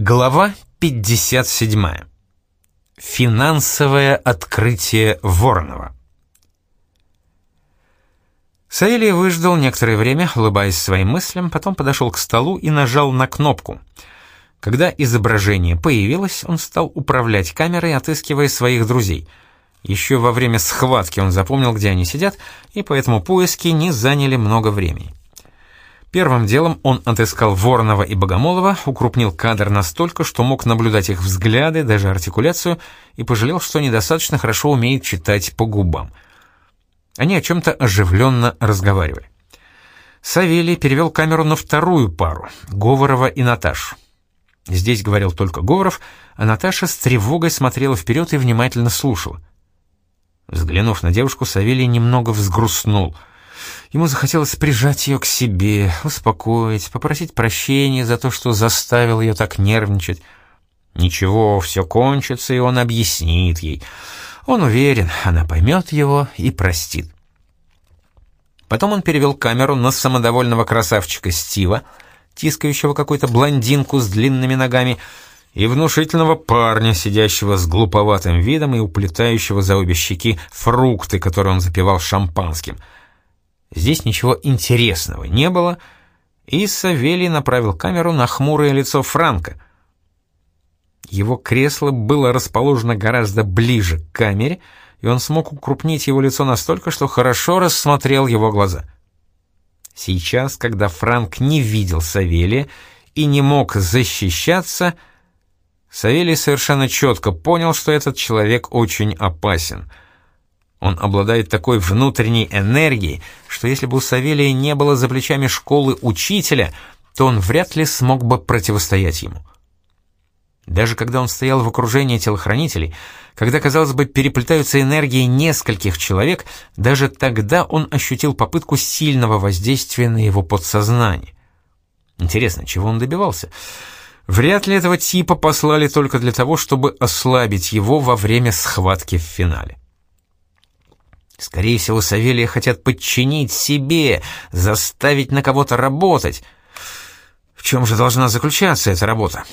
Глава 57. Финансовое открытие Воронова. Савелий выждал некоторое время, улыбаясь своим мыслям, потом подошел к столу и нажал на кнопку. Когда изображение появилось, он стал управлять камерой, отыскивая своих друзей. Еще во время схватки он запомнил, где они сидят, и поэтому поиски не заняли много времени. Первым делом он отыскал Воронова и Богомолова, укрупнил кадр настолько, что мог наблюдать их взгляды, даже артикуляцию, и пожалел, что недостаточно хорошо умеет читать по губам. Они о чем-то оживленно разговаривали. Савелий перевел камеру на вторую пару — Говорова и Наташу. Здесь говорил только Говоров, а Наташа с тревогой смотрела вперед и внимательно слушала. Взглянув на девушку, Савелий немного взгрустнул — Ему захотелось прижать ее к себе, успокоить, попросить прощения за то, что заставил ее так нервничать. Ничего, все кончится, и он объяснит ей. Он уверен, она поймет его и простит. Потом он перевел камеру на самодовольного красавчика Стива, тискающего какую-то блондинку с длинными ногами, и внушительного парня, сидящего с глуповатым видом и уплетающего за обе щеки фрукты, которые он запивал шампанским — Здесь ничего интересного не было, и Савелий направил камеру на хмурое лицо Франка. Его кресло было расположено гораздо ближе к камере, и он смог укрупнить его лицо настолько, что хорошо рассмотрел его глаза. Сейчас, когда Франк не видел Савелия и не мог защищаться, Савелий совершенно четко понял, что этот человек очень опасен — он обладает такой внутренней энергией, что если бы у Савелия не было за плечами школы учителя, то он вряд ли смог бы противостоять ему. Даже когда он стоял в окружении телохранителей, когда, казалось бы, переплетаются энергии нескольких человек, даже тогда он ощутил попытку сильного воздействия на его подсознание. Интересно, чего он добивался? Вряд ли этого типа послали только для того, чтобы ослабить его во время схватки в финале. Скорее всего, Савелия хотят подчинить себе, заставить на кого-то работать. В чем же должна заключаться эта работа?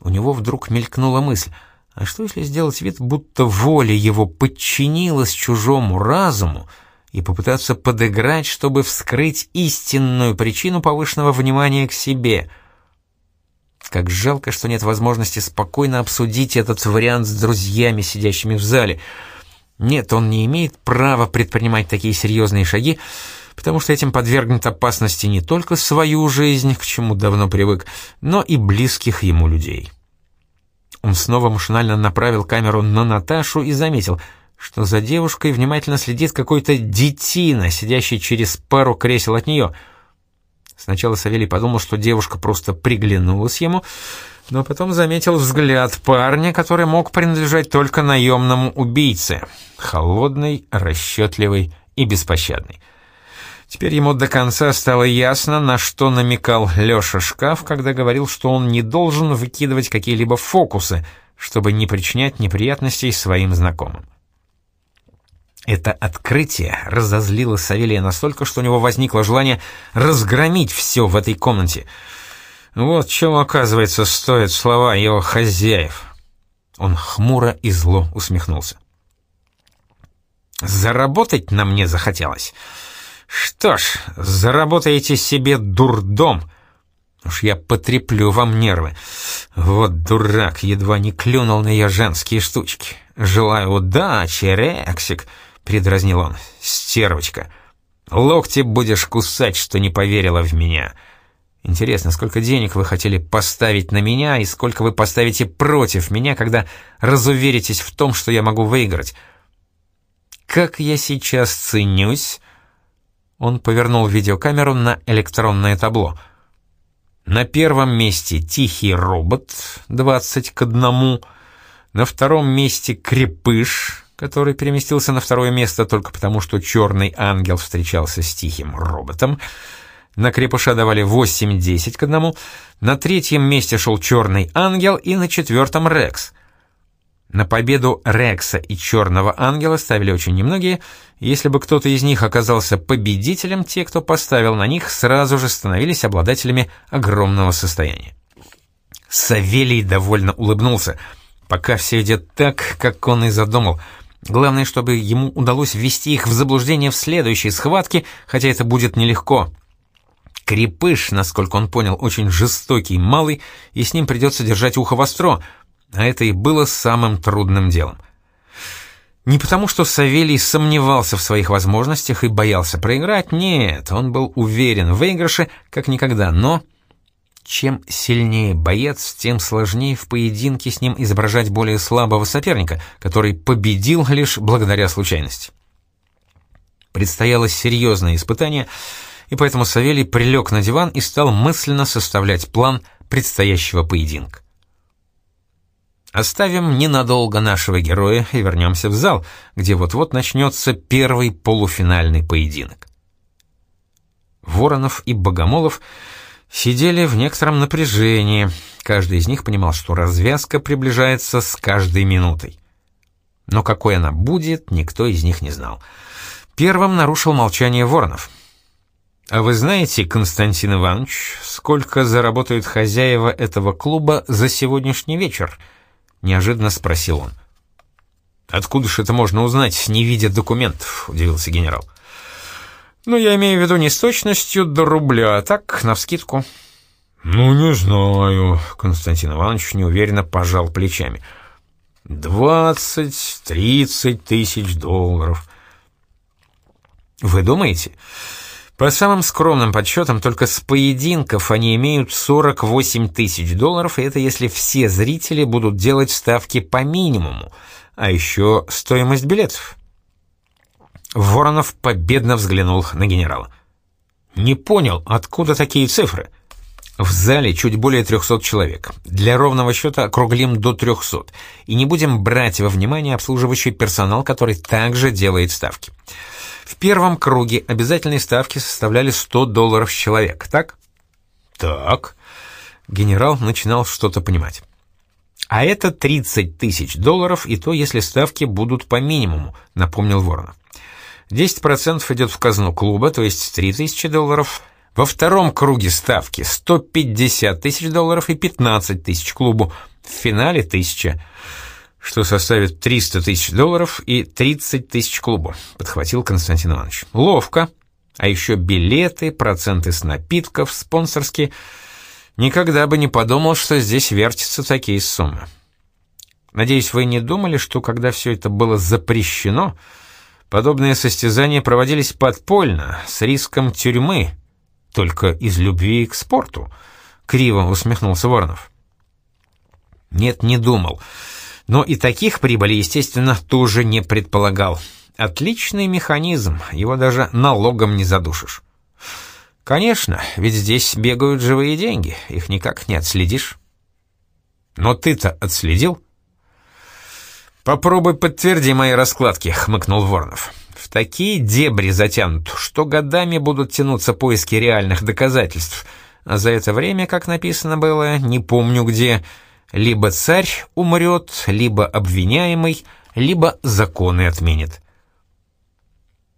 У него вдруг мелькнула мысль. А что если сделать вид, будто воля его подчинилась чужому разуму, и попытаться подыграть, чтобы вскрыть истинную причину повышенного внимания к себе? Как жалко, что нет возможности спокойно обсудить этот вариант с друзьями, сидящими в зале — нет, он не имеет права предпринимать такие серьезные шаги, потому что этим подвергнет опасности не только свою жизнь, к чему давно привык, но и близких ему людей. Он снова машинально направил камеру на Наташу и заметил, что за девушкой внимательно следит какой-то детина, сидящий через пару кресел от нее. Сначала Савелий подумал, что девушка просто приглянулась ему, но потом заметил взгляд парня, который мог принадлежать только наемному убийце. Холодный, расчетливый и беспощадный. Теперь ему до конца стало ясно, на что намекал Леша Шкаф, когда говорил, что он не должен выкидывать какие-либо фокусы, чтобы не причинять неприятностей своим знакомым. Это открытие разозлило Савелия настолько, что у него возникло желание разгромить все в этой комнате — вот чем, оказывается, стоят слова его хозяев. Он хмуро и зло усмехнулся. Заработать на мне захотелось. Что ж, заработаете себе дурдом. Уж я потреплю вам нервы. Вот дурак, едва не клюнул на ее женские штучки. Желаю удачи, Рексик, — предразнил он. Стервочка, локти будешь кусать, что не поверила в меня. — Интересно, сколько денег вы хотели поставить на меня и сколько вы поставите против меня, когда разуверитесь в том, что я могу выиграть? Как я сейчас ценюсь? Он повернул видеокамеру на электронное табло. На первом месте тихий робот, 20 к одному. На втором месте крепыш, который переместился на второе место только потому, что черный ангел встречался с тихим роботом. На крепыша давали 8-10 к одному, на третьем месте шел Черный Ангел и на четвертом Рекс. На победу Рекса и Черного Ангела ставили очень немногие, если бы кто-то из них оказался победителем, те, кто поставил на них, сразу же становились обладателями огромного состояния. Савелий довольно улыбнулся. Пока все идет так, как он и задумал. Главное, чтобы ему удалось ввести их в заблуждение в следующей схватке, хотя это будет нелегко. Крепыш, насколько он понял, очень жестокий малый, и с ним придется держать ухо востро, а это и было самым трудным делом. Не потому, что Савелий сомневался в своих возможностях и боялся проиграть, нет, он был уверен в выигрыше, как никогда, но... Чем сильнее боец, тем сложнее в поединке с ним изображать более слабого соперника, который победил лишь благодаря случайности. Предстояло серьезное испытание, и поэтому Савелий прилег на диван и стал мысленно составлять план предстоящего поединка. Оставим ненадолго нашего героя и вернемся в зал, где вот-вот начнется первый полуфинальный поединок. Воронов и Богомолов сидели в некотором напряжении. Каждый из них понимал, что развязка приближается с каждой минутой. Но какой она будет, никто из них не знал. Первым нарушил молчание Воронов. «А вы знаете, Константин Иванович, сколько заработают хозяева этого клуба за сегодняшний вечер?» — неожиданно спросил он. «Откуда же это можно узнать, не видя документов?» — удивился генерал. «Ну, я имею в виду не с точностью до рубля, а так, навскидку». «Ну, не знаю», — Константин Иванович неуверенно пожал плечами. «Двадцать, тридцать тысяч долларов». «Вы думаете?» По самым скромным подсчетам, только с поединков они имеют 48 тысяч долларов, и это если все зрители будут делать ставки по минимуму, а еще стоимость билетов. Воронов победно взглянул на генерала. «Не понял, откуда такие цифры?» В зале чуть более 300 человек. Для ровного счета округлим до 300. И не будем брать во внимание обслуживающий персонал, который также делает ставки. В первом круге обязательные ставки составляли 100 долларов с человека, так? Так. Генерал начинал что-то понимать. А это 30 тысяч долларов, и то, если ставки будут по минимуму, напомнил Воронов. 10% идет в казну клуба, то есть 3 тысячи долларов. Во втором круге ставки 150 тысяч долларов и 15 тысяч клубу. В финале 1000 что составит 300 тысяч долларов и 30 тысяч клубу», — подхватил Константин Иванович. «Ловко. А еще билеты, проценты с напитков, спонсорские. Никогда бы не подумал, что здесь вертятся такие суммы. Надеюсь, вы не думали, что когда все это было запрещено, подобные состязания проводились подпольно, с риском тюрьмы, только из любви к спорту?» — криво усмехнулся Воронов. «Нет, не думал». Но и таких прибылей, естественно, тоже не предполагал. Отличный механизм, его даже налогом не задушишь. Конечно, ведь здесь бегают живые деньги, их никак не отследишь. Но ты-то отследил? Попробуй подтверди мои раскладки, хмыкнул Воронов. В такие дебри затянут, что годами будут тянуться поиски реальных доказательств, а за это время, как написано было, не помню где, либо царь умрет, либо обвиняемый, либо законы отменит.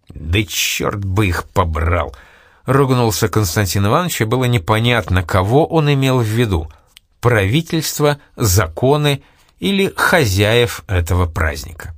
«Да черт бы их побрал!» — ругнулся Константин Иванович, и было непонятно, кого он имел в виду — правительство, законы или хозяев этого праздника.